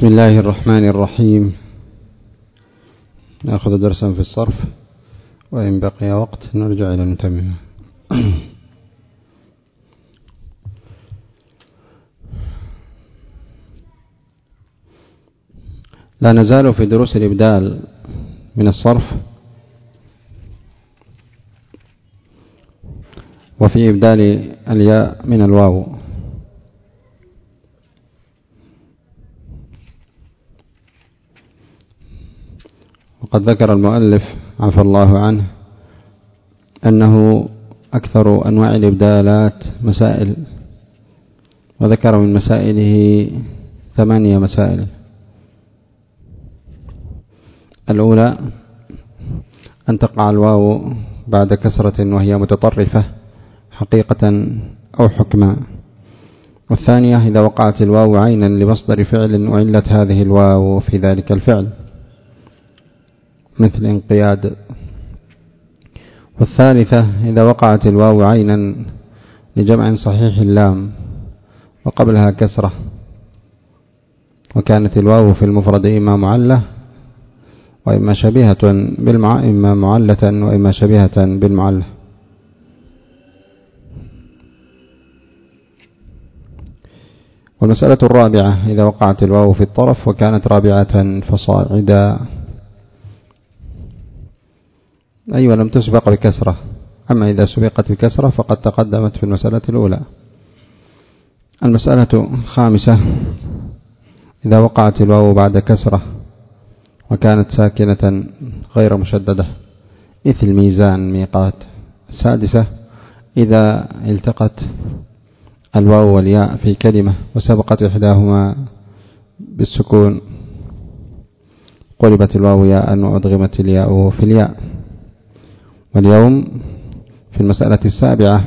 بسم الله الرحمن الرحيم. نأخذ درسا في الصرف وإن بقي وقت نرجع إلى نتممه لا نزال في دروس الإبدال من الصرف. وفي إبدال الياء من الواو. وقد ذكر المؤلف عفى الله عنه أنه أكثر أنواع الإبدالات مسائل وذكر من مسائله ثمانية مسائل. الأولى أن تقع الواو بعد كسرة وهي متطرفة حقيقة أو حكما. والثانية إذا وقعت الواو عينا لمصدر فعل وعلت هذه الواو في ذلك الفعل. مثل انقياد. والثالثة إذا وقعت الواو عينا لجمع صحيح اللام وقبلها كسرة. وكانت الواو في المفرد إما معلة وإما شبيهة بالمع... إما معلة وإما شبيهة بالمعلة. والمسألة الرابعة إذا وقعت الواو في الطرف وكانت رابعة فصاعدا. أيوة لم تسبق بكسرة. أما إذا سبقت بكسرة فقد تقدمت في المسألة الأولى. المسألة الخامسة إذا وقعت الواو بعد كسرة وكانت ساكنة غير مشددة مثل ميزان ميقات. السادسة إذا التقت الواو والياء في كلمة وسبقت إحداهما بالسكون قلبت الواو ياء وأدغمت الياء في الياء. واليوم في المسألة السابعة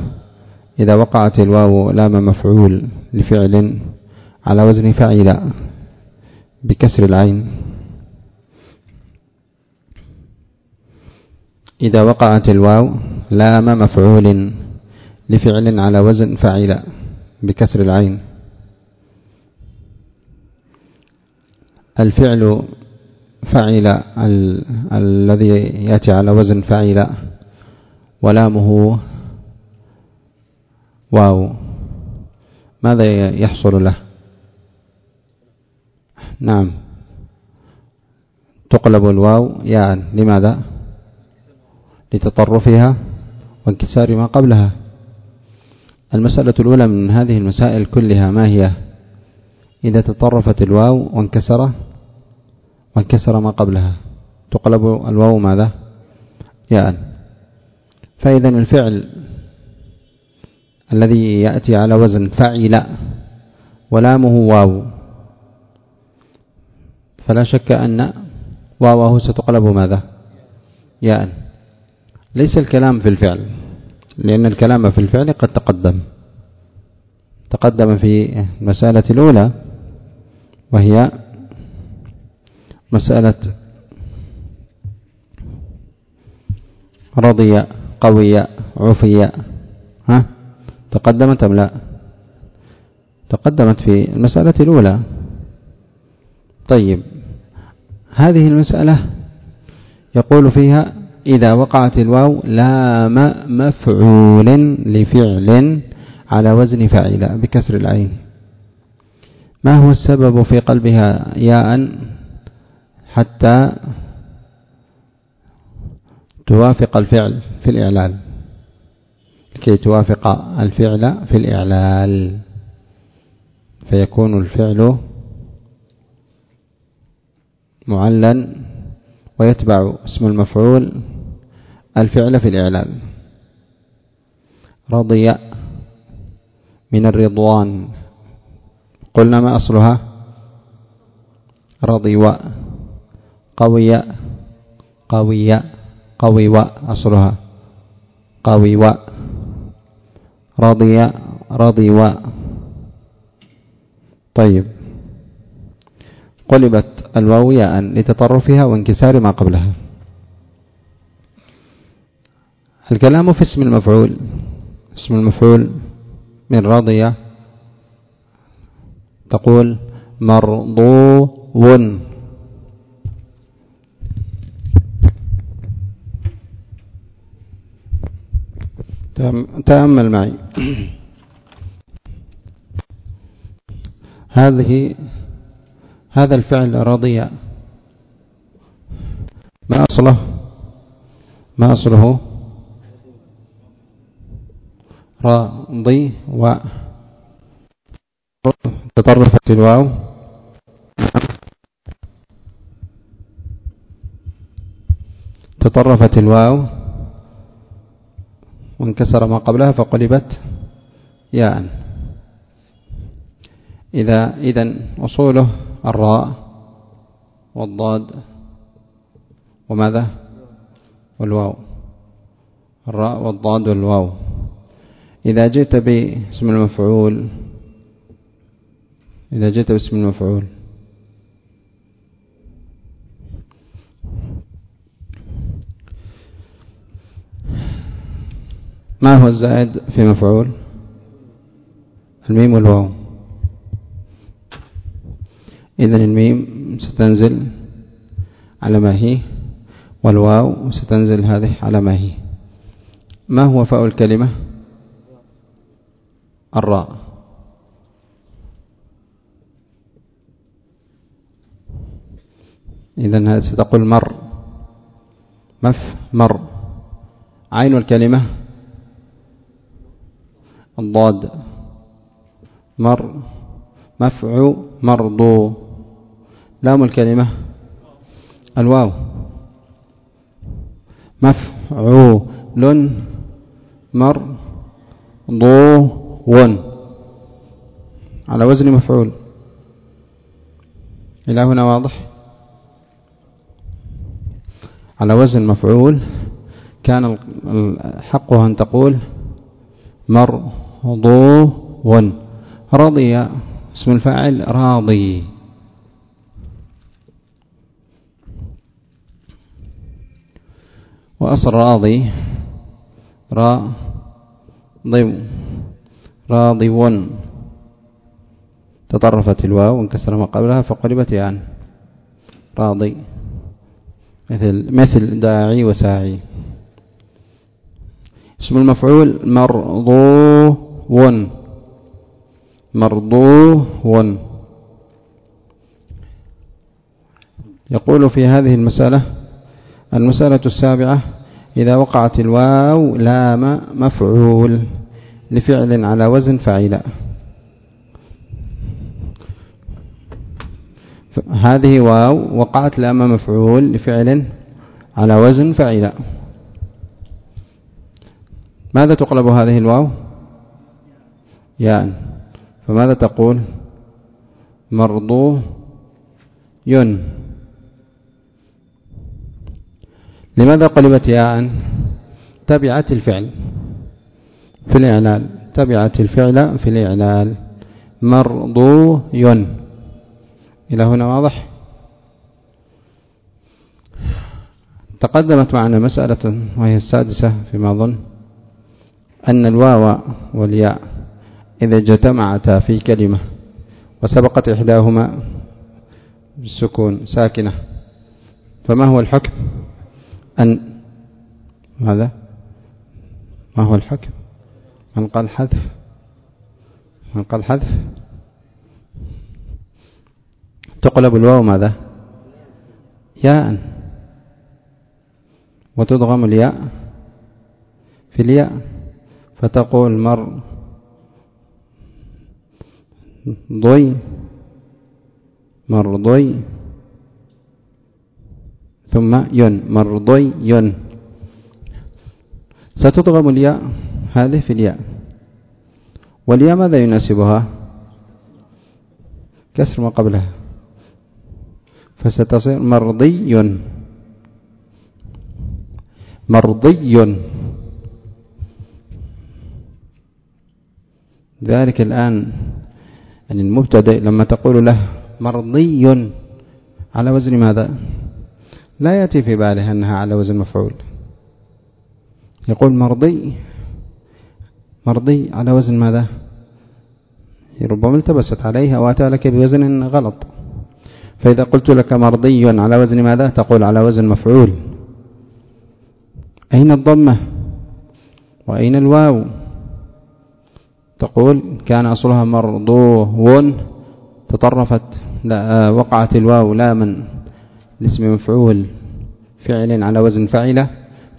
إذا وقعت الواو لام مفعول لفعل على وزن فعل بكسر العين. إذا وقعت الواو لام مفعول لفعل على وزن فعل بكسر العين. الفعل فعل ال... الذي يأتي على وزن فعل ولامه واو. ماذا يحصل له؟ نعم. تقلب الواو ياء. لماذا؟ لتطرفها وانكسار ما قبلها. المسألة الأولى من هذه المسائل كلها ما هي؟ إذا تطرفت الواو وانكسر وانكسر ما قبلها. تقلب الواو ماذا؟ ياء. فإذا الفعل الذي يأتي على وزن فعل ولامه واو. فلا شك أن واوه ستقلب ماذا؟ ياء. ليس الكلام في الفعل لأن الكلام في الفعل قد تقدم. تقدم في المسألة الأولى وهي مسألة رضي قوي عفي ها؟ تقدمت أم لا؟ تقدمت في المسألة الأولى. طيب هذه المسألة يقول فيها إذا وقعت الواو لام مفعول لفعل على وزن فاعل بكسر العين. ما هو السبب في قلبها ياء؟ حتى توافق الفعل في الإعلال كي توافق الفعل في الإعلال فيكون الفعل معلا ويتبع اسم المفعول الفعل في الإعلال رضي من الرضوان. قلنا ما أصلها؟ رضي قوي قوي قوي أصلها. قوي رضي رضي طيب. قلبت الواو ياء لتطرفها وانكسار ما قبلها. الكلام في اسم المفعول. اسم المفعول من رضي تقول مرضو ون تأمل معي. هذه هذا الفعل رضي. ما أصله؟ ما أصله؟ راضي و تطرفت الواو. تطرفت الواو. وانكسر ما قبلها فقلبت ياء. إذا إذن أصوله الراء والضاد وماذا؟ والواو. الراء والضاد والواو. إذا جئت باسم المفعول إذا جئت باسم المفعول. ما هو الزائد في مفعول؟ الميم والواو. إذن الميم ستنزل على ما هي والواو ستنزل هذه على ما هي. ما هو فاء الكلمة؟ الراء. إذن ستقول مر. مف مر. عين الكلمة الضاد مر مفعو مرضو لام الكلمة الواو مفعول مر ضو ون على وزن مفعول. إلى هنا واضح؟ على وزن مفعول كان الحق أن تقول مرضو ون رضي اسم الفاعل راضي. وأصل راضي را ضو راضي. تطرفت الواو وانكسر ما قبلها فقلبت يعني راضي. مثل مثل داعي وساعي. اسم المفعول مرضو مرضو يقول في هذه المسألة المسألة السابعة إذا وقعت الواو لام مفعول لفعل على وزن فعيلا هذه واو وقعت لام مفعول لفعل على وزن فعيلا ماذا تقلب هذه الواو؟ ياء فماذا تقول؟ مرضو ين. لماذا قلبت ياء؟ تبعت الفعل. في الإعلال. تبعت الفعل في الإعلال. مرضوي إلى هنا واضح؟ تقدمت معنا مسألة وهي السادسة فيما أظن. أن الواو والياء إذا اجتمعتا في كلمة وسبقت إحداهما بالسكون ساكنة. فما هو الحكم؟ أن ماذا؟ ما هو الحكم؟ من قال حذف. من قال حذف. تقلب الواو ماذا؟ ياء. وتضغم الياء في الياء. فتقول مر ضي مرضي ثم ين مرضي ين. ستضغم الياء هذه في الياء. والياء ماذا يناسبها؟ كسر ما قبلها. فستصير مرضي مرضي ذلك الآن يعني المبتدئ لما تقول له مرضي على وزن ماذا؟ لا يأتي في باله أنها على وزن مفعول. يقول مرضي مرضي على وزن ماذا؟ ربما التبست عليها وأتى لك بوزن غلط. فإذا قلت لك مرضي على وزن ماذا؟ تقول على وزن مفعول. أين الضمة؟ وأين الواو؟ تقول كان أصلها مرضو تطرفت لا وقعت الواو لاما لاسم مفعول فعل على وزن فعلة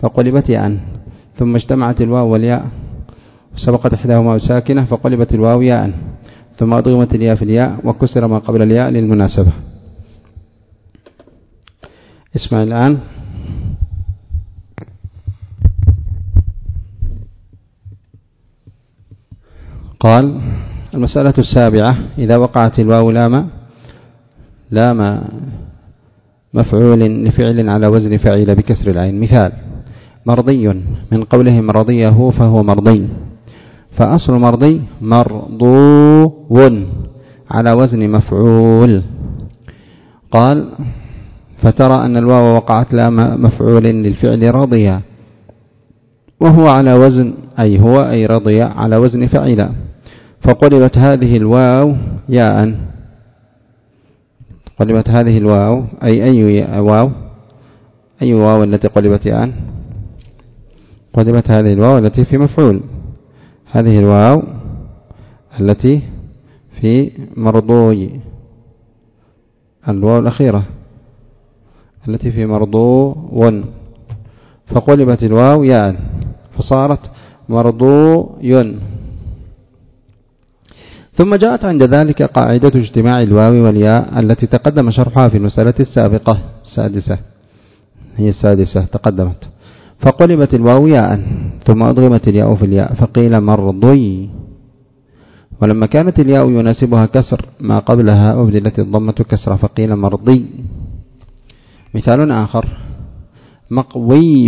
فقلبت ياء ثم اجتمعت الواو والياء وسبقت إحداهما ساكنة فقلبت الواو ياء ثم أضغمت الياء في الياء وكسر ما قبل الياء للمناسبة. اسمع الآن. قال المسألة السابعة إذا وقعت الواو لام لام مفعول لفعل على وزن فعل بكسر العين. مثال مرضي من قولهم رضيه فهو مرضي فأصل مرضي مرضو على وزن مفعول. قال فترى أن الواو وقعت لا مفعول للفعل رضي وهو على وزن أي هو أي رضي على وزن فعل فقلبت هذه الواو ياء. قلبت هذه الواو أي أي واو؟ أي واو التي قلبت ياء؟ قلبت هذه الواو التي في مفعول. هذه الواو التي في مرضوي. الواو الأخيرة التي في مرضو فقلبت الواو ياء فصارت مرضوي ثم جاءت عند ذلك قاعدة اجتماع الواو والياء التي تقدم شرحها في المسألة السابقة السادسة. هي السادسة تقدمت. فقلبت الواو ياء ثم أضغمت الياء في الياء فقيل مرضي. ولما كانت الياء يناسبها كسر ما قبلها أبدلت الضمة كسرة فقيل مرضي. مثال آخر. مقوي.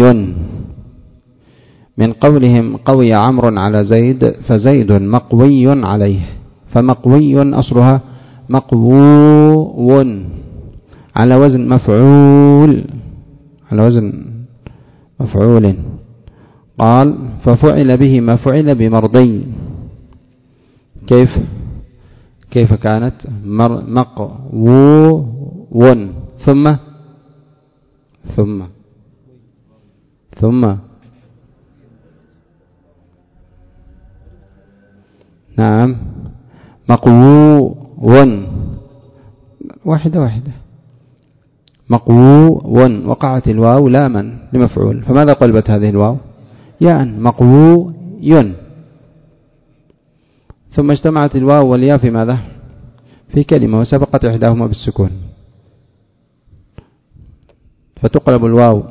من قولهم قوي عمرو على زيد فزيد مقوي عليه. فمقوي أصلها مقوو على وزن مفعول. على وزن مفعول. قال ففعل به ما فعل بمرضي. كيف؟ كيف كانت؟ مقوو ثم؟ ثم؟ ثم؟ نعم. مقوو واحدة واحدة. مقوو وقعت الواو لاما لمفعول. فماذا قلبت هذه الواو؟ ياء. مقوو ين ثم اجتمعت الواو والياء في ماذا؟ في كلمة وسبقت إحداهما بالسكون. فتقلب الواو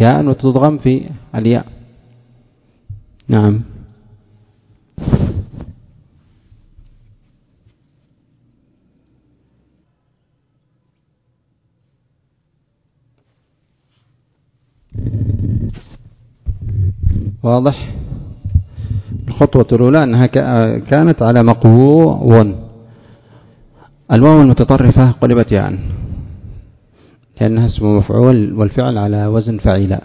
ياء وتضغم في الياء. نعم. واضح؟ الخطوة الأولى أنها كانت على مقوو الواو المتطرفة قلبت ياء لأنها اسم مفعول والفعل على وزن فعيلا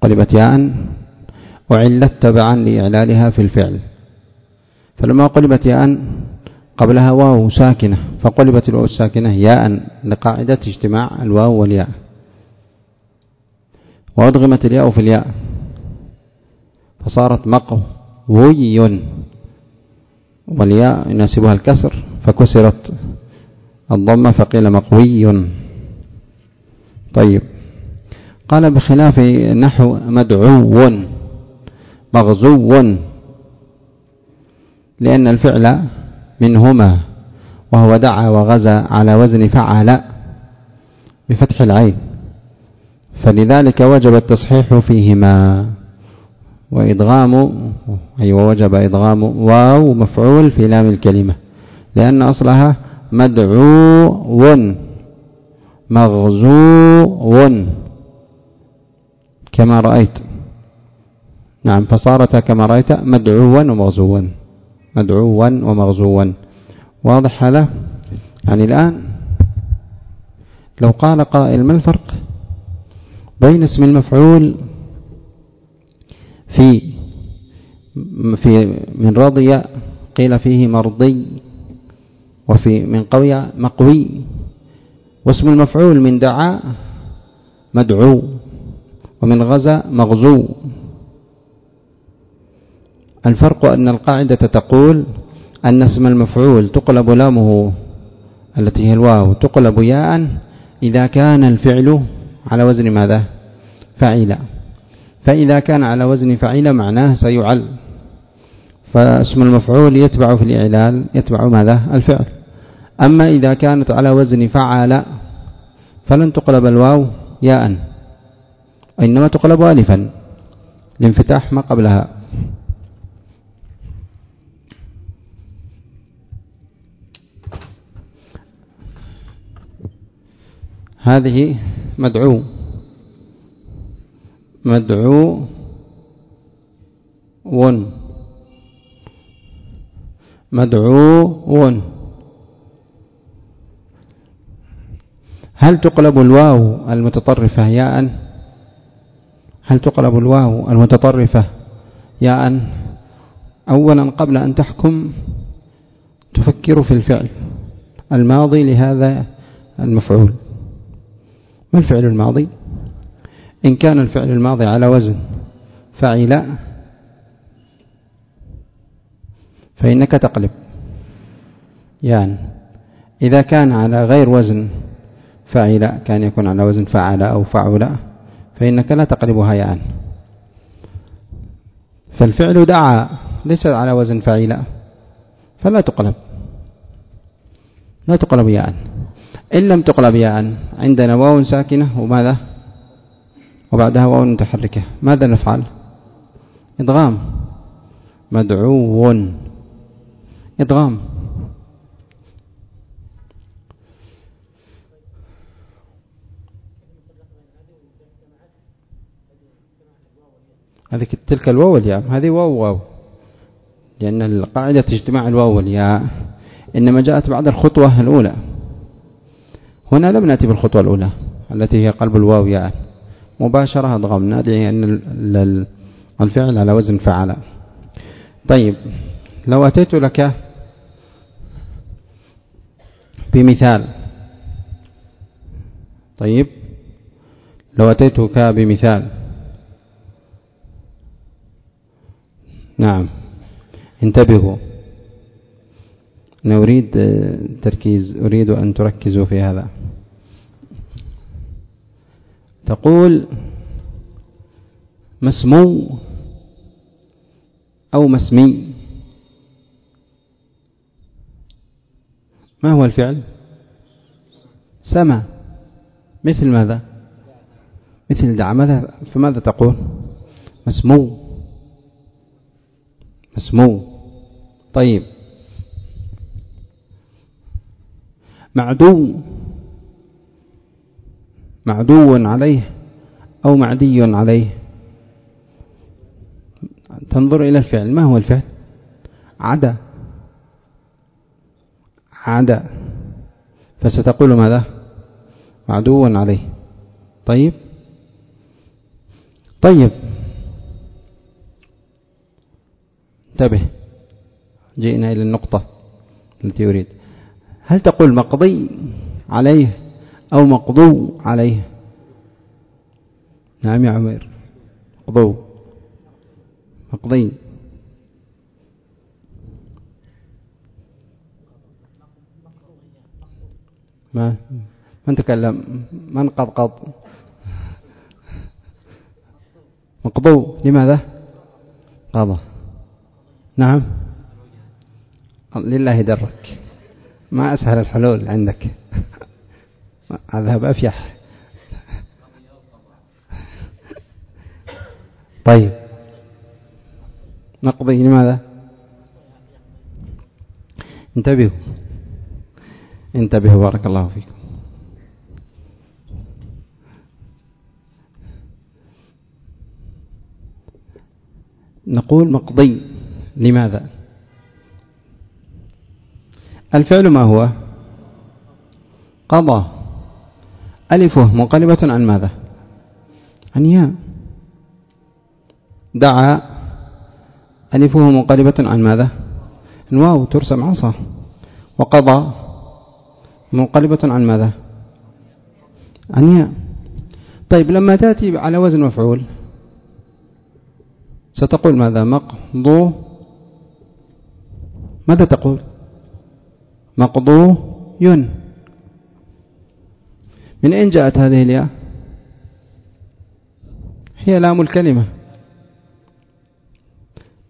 قلبت ياء وعلت تبعا لإعلالها في الفعل. فلما قلبت ياء قبلها واو ساكنة فقلبت الواو الساكنة ياء لقاعدة اجتماع الواو والياء. وأدغمت الياء في الياء. فصارت مقوي والياء يناسبها الكسر فكسرت الضمة فقيل مقوي. طيب. قال بخلاف نحو مدعو مغزو لأن الفعل منهما وهو دعا وغزا على وزن فعل بفتح العين. فلذلك وجب التصحيح فيهما. وإدغام أي أيوة وجب إدغام واو مفعول في لام الكلمة لأن أصلها مدعو مغزو كما رأيت. نعم فصارت كما رأيت مدعوا ومغزوا مدعوا ومغزوا واضح هذا؟ يعني الآن لو قال قائل ما الفرق بين اسم المفعول في في من رضي قيل فيه مرضي وفي من قوي مقوي واسم المفعول من دعا مدعو ومن غزا مغزو. الفرق أن القاعدة تقول أن اسم المفعول تقلب لامه التي هي الواو تقلب ياء إذا كان الفعل على وزن ماذا؟ فعيلا فإذا كان على وزن فعيل معناه سيعل. فاسم المفعول يتبع في الإعلال يتبع ماذا؟ الفعل. أما إذا كانت على وزن فعال فلن تقلب الواو ياء إنما تقلب ألفا لانفتاح ما قبلها. هذه مدعو. مدعو ون. مدعو هل تقلب الواو المتطرفة ياء؟ هل تقلب الواو المتطرفة ياء؟ أولا قبل أن تحكم تفكر في الفعل. الماضي لهذا المفعول. ما الفعل الماضي؟ إن كان الفعل الماضي على وزن فعل فإنك تقلب. يعني إذا كان على غير وزن فعل كان يكون على وزن فعل أو فعل فإنك لا تقلبها يعني فالفعل دعا ليس على وزن فعل فلا تقلب. لا تقلب يعني إن لم تقلب ياء عندنا واو ساكنة وماذا؟ وبعدها واو متحركة ماذا نفعل؟ إدغام. مدعو إدغام. هذه تلك الواو والياء. هذه واو واو. لأن القاعدة اجتماع الواو والياء. إنما جاءت بعد الخطوة الأولى. هنا لم نأتي بالخطوة الأولى التي هي قلب الواو ياء. مباشرة أضغمنا لأن الفعل على وزن فعل. طيب لو أتيت لك بمثال. طيب لو أتيتك بمثال. نعم. انتبهوا. أنا أريد تركيز أريد أن تركزوا في هذا. تقول مسمو أو مسمي ما هو الفعل؟ سما مثل ماذا؟ مثل دعا ماذا؟ فماذا تقول؟ مسمو مسمو طيب. معدو معدو عليه أو معدي عليه. تنظر إلى الفعل. ما هو الفعل؟ عدا. عدا. فستقول ماذا؟ معدو عليه. طيب. طيب. انتبه. جئنا إلى النقطة التي أريد. هل تقول مقضي عليه أو مقضو عليه. نعم يا عمير. مقضو. مقضي. ما؟ من تكلم من قضقض مقضو. لماذا؟ قضى نعم. لله درك. ما أسهل الحلول عندك. أذهب أفيح طيب. نقضي لماذا؟ انتبهوا. انتبهوا بارك الله فيكم. نقول مقضي لماذا؟ الفعل ما هو؟ قضى. ألفه منقلبة عن ماذا؟ عن ياء. دعا ألفه منقلبة عن ماذا؟ الواو ترسم عصا. وقضى منقلبة عن ماذا؟ عن ياء. طيب لما تأتي على وزن مفعول ستقول ماذا؟ مقضو. ماذا تقول؟ مقضو. ين من أين جاءت هذه الياء؟ هي لام الكلمة.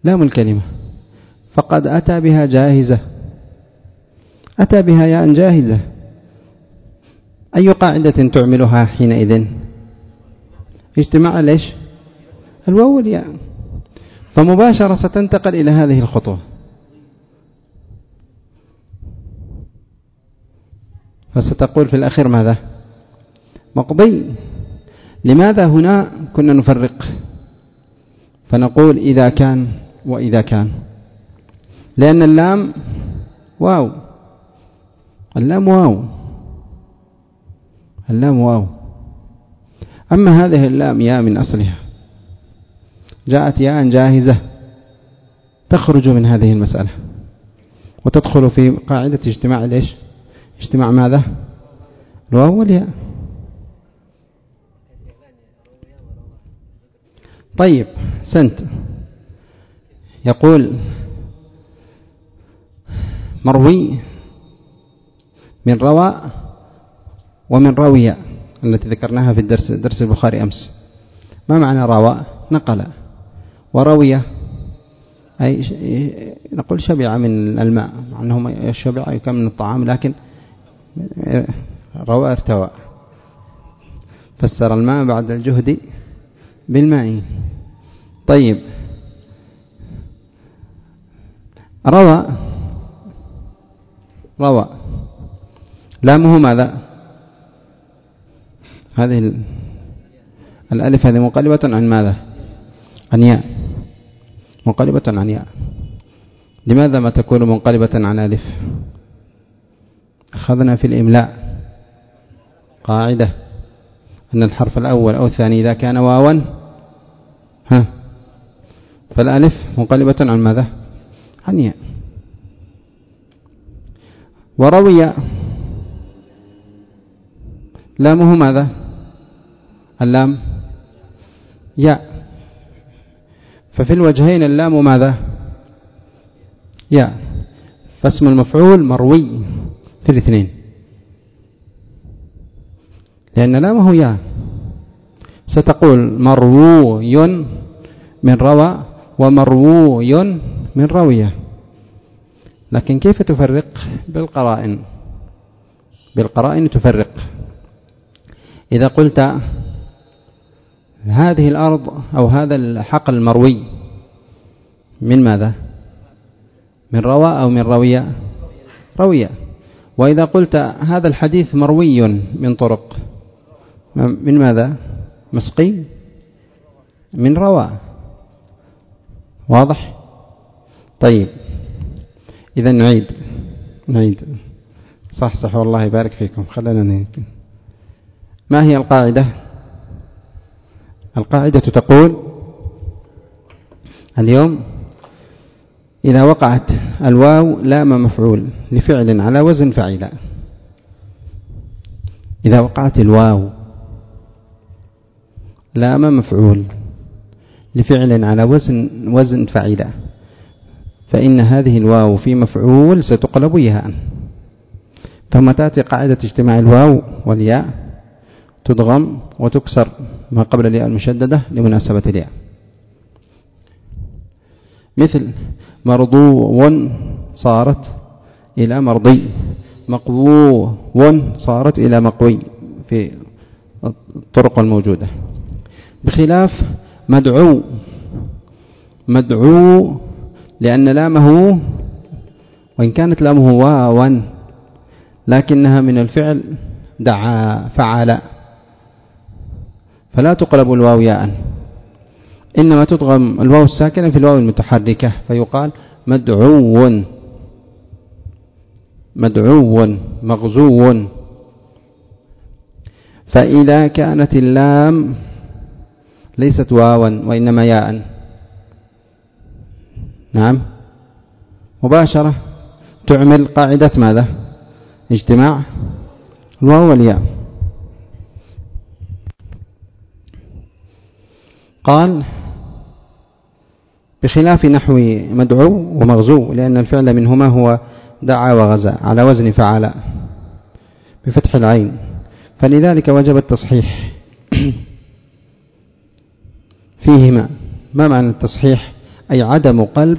لام الكلمة. فقد أتى بها جاهزة. أتى بها ياء جاهزة. أي قاعدة تعملها حينئذ؟ اجتماع ليش؟ الواو والياء. فمباشرة ستنتقل إلى هذه الخطوة. فستقول في الأخير ماذا؟ مقضي لماذا هنا كنا نفرق؟ فنقول إذا كان وإذا كان. لأن اللام واو. اللام واو. اللام واو. أما هذه اللام يا من أصلها. جاءت ياء جاهزة تخرج من هذه المسألة. وتدخل في قاعدة اجتماع ليش؟ اجتماع ماذا؟ الواو والياء. طيب سنت. يقول مروي من روى ومن روي التي ذكرناها في الدرس درس البخاري أمس. ما معنى روى نقل. وروي أي نقول شبع من الماء مع أنه الشبع كم من الطعام لكن روى ارتوى. فسر الماء بعد الجهد بالماء. طيب. روى. روى. لامه ماذا؟ هذه الألف هذه مقلبة عن ماذا؟ عن ياء. منقلبة عن ياء. لماذا ما تكون منقلبة عن ألف؟ أخذنا في الإملاء قاعدة أن الحرف الأول أو الثاني إذا كان واوا ها؟ فالألف منقلبة عن ماذا؟ عن ياء. وروي لامه ماذا؟ اللام ياء. ففي الوجهين اللام ماذا؟ ياء. فاسم المفعول مروي في الاثنين. لأن لامه ياء. ستقول مروي من روى ومروي من روية. لكن كيف تفرق بالقرائن؟ بالقرائن تفرق. إذا قلت هذه الأرض أو هذا الحقل المروي من ماذا؟ من روى أو من روية؟ روية. وإذا قلت هذا الحديث مروي من طرق من ماذا؟ مسقي؟ من روى واضح؟ طيب. إذا نعيد. نعيد. صح صح. والله يبارك فيكم. خلنا نعيد. ما هي القاعدة؟ القاعدة تقول اليوم إذا وقعت الواو لام مفعول لفعل على وزن فعيلا إذا وقعت الواو لام مفعول لفعل على وزن وزن فعيلا فإن هذه الواو في مفعول ستقلب ياء. تأتي قاعدة اجتماع الواو والياء. تضغم وتكسر ما قبل الياء المشددة لمناسبة الياء. مثل مرضو صارت إلى مرضي. مقبو صارت إلى مقوي. في الطرق الموجودة. بخلاف مدعو. مدعو لأن لامه وإن كانت لامه واوا لكنها من الفعل دعا فعل. فلا تقلب الواو ياء. إنما تضغم الواو الساكنة في الواو المتحركة فيقال مدعو. مدعو مغزو. فإذا كانت اللام ليست واوا وإنما ياء. نعم. مباشرة. تعمل قاعدة ماذا؟ اجتماع. الواو والياء. قال بخلاف نحو مدعو ومغزو لأن الفعل منهما هو دعا وغزا على وزن فعل بفتح العين. فلذلك وجب التصحيح. فيهما. ما معنى التصحيح؟ أي عدم قلب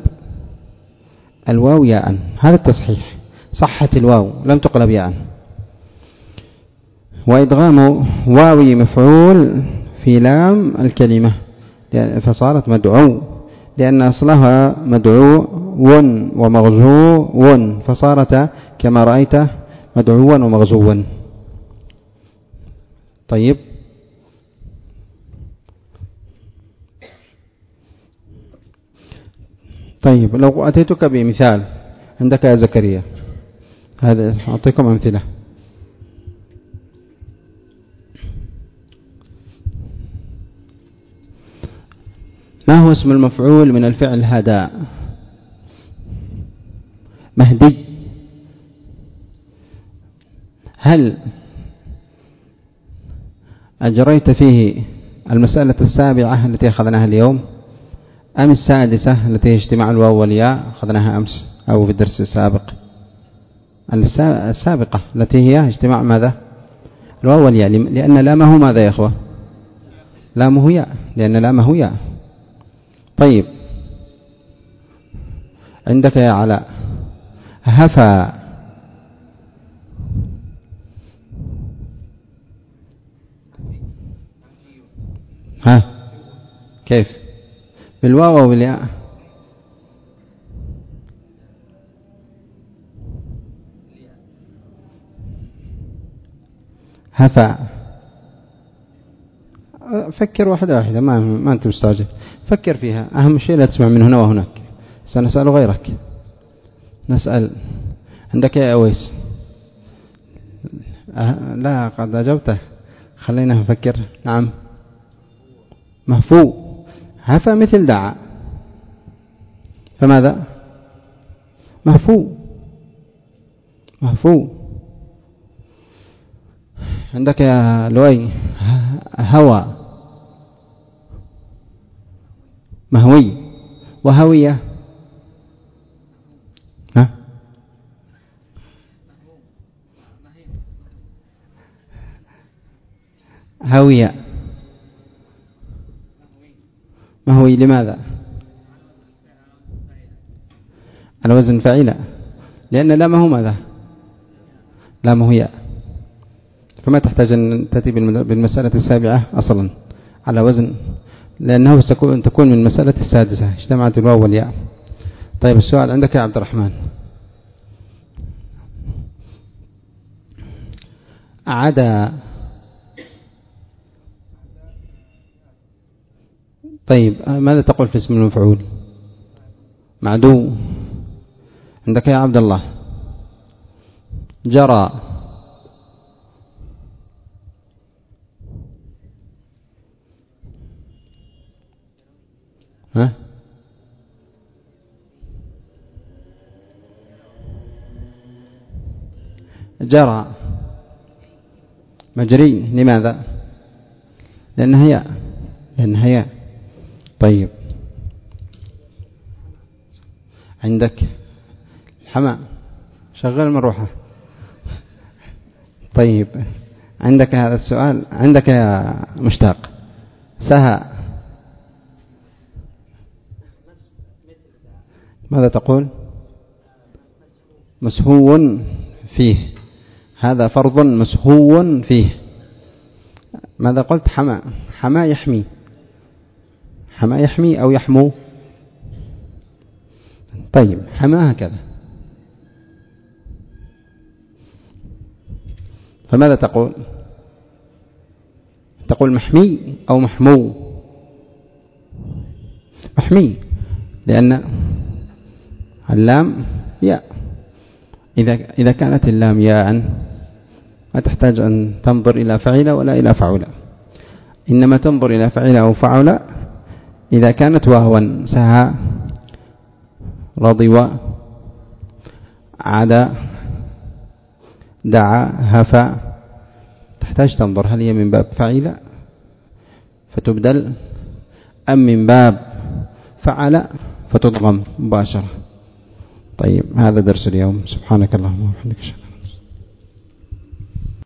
الواو ياء. هذا التصحيح. صحت الواو. لم تقلب ياء. وإدغام واو مفعول في لام الكلمة. فصارت مدعو. لأن أصلها مدعو ومغزو فصارت كما رأيت مدعوا ومغزوا طيب. طيب لو أتيتك بمثال عندك يا زكريا. هذا أعطيكم أمثلة. ما هو اسم المفعول من الفعل هدى مهدي. هل أجريت فيه المسألة السابعة التي أخذناها اليوم؟ أم السادسة التي هي اجتماع الواو والياء أخذناها أمس أو في الدرس السابق. السابقة التي هي اجتماع ماذا؟ الواو والياء لأن لامه ماذا يا أخوة؟ لامه ياء لأن لامه ياء طيب. عندك يا علاء. هفى. ها؟ كيف؟ بالواو أو بالياء. هفى فكر واحدة واحدة ما ما أنت مستعجل. فكر فيها. أهم شيء لا تسمع من هنا وهناك. سنسأل غيرك. نسأل. عندك يا أويس؟ أه لا قد أجبته. خلينا نفكر. نعم. مهفو هفى مثل دعا. فماذا؟ مهفو مهفو عندك يا لؤي هوى. مهوي. وهوية ها؟ هوية مهوي لماذا؟ على وزن فعيلة. لأن لامه ماذا؟ لامه ياء. فما تحتاج أن تأتي بالمسألة السابعة أصلا على وزن؟ لأنه تكون من المسألة السادسة اجتمعت الواو والياء. طيب السؤال عندك يا عبد الرحمن. عدا طيب ماذا تقول في اسم المفعول؟ معدو عندك يا عبد الله. جرى ها؟ جرى مجري. لماذا؟ لأنها هي لأنها هي طيب. عندك الحمام. شغل المروحة طيب. عندك هذا السؤال. عندك يا مشتاق. سهى ماذا تقول؟ مسهو فيه. هذا فرض مسهو فيه. ماذا قلت؟ حما حما يحمي. حما يحمي أو يحمو. طيب حما هكذا. فماذا تقول؟ تقول محمي أو محمو. محمي لأن اللام ياء. إذا إذا كانت اللام ياء ما تحتاج أن تنظر إلى فعل ولا إلى فعل إنما تنظر إلى فعل أو فعل إذا كانت واوا سها رضي عدا دعا هفا تحتاج تنظر هل هي من باب فعيلة فتبدل أم من باب فعل فتضغم مباشرة. طيب هذا درس اليوم. سبحانك اللهم وبحمدك